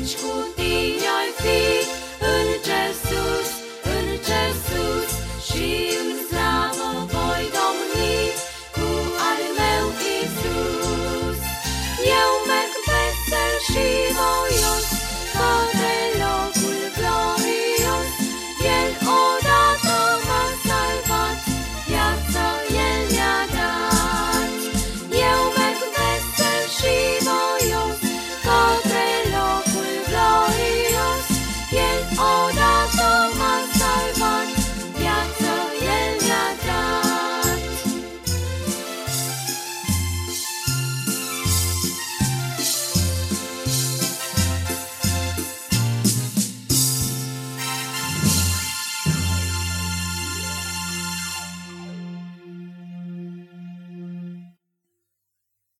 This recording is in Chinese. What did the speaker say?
Doamne, în veci cu Tine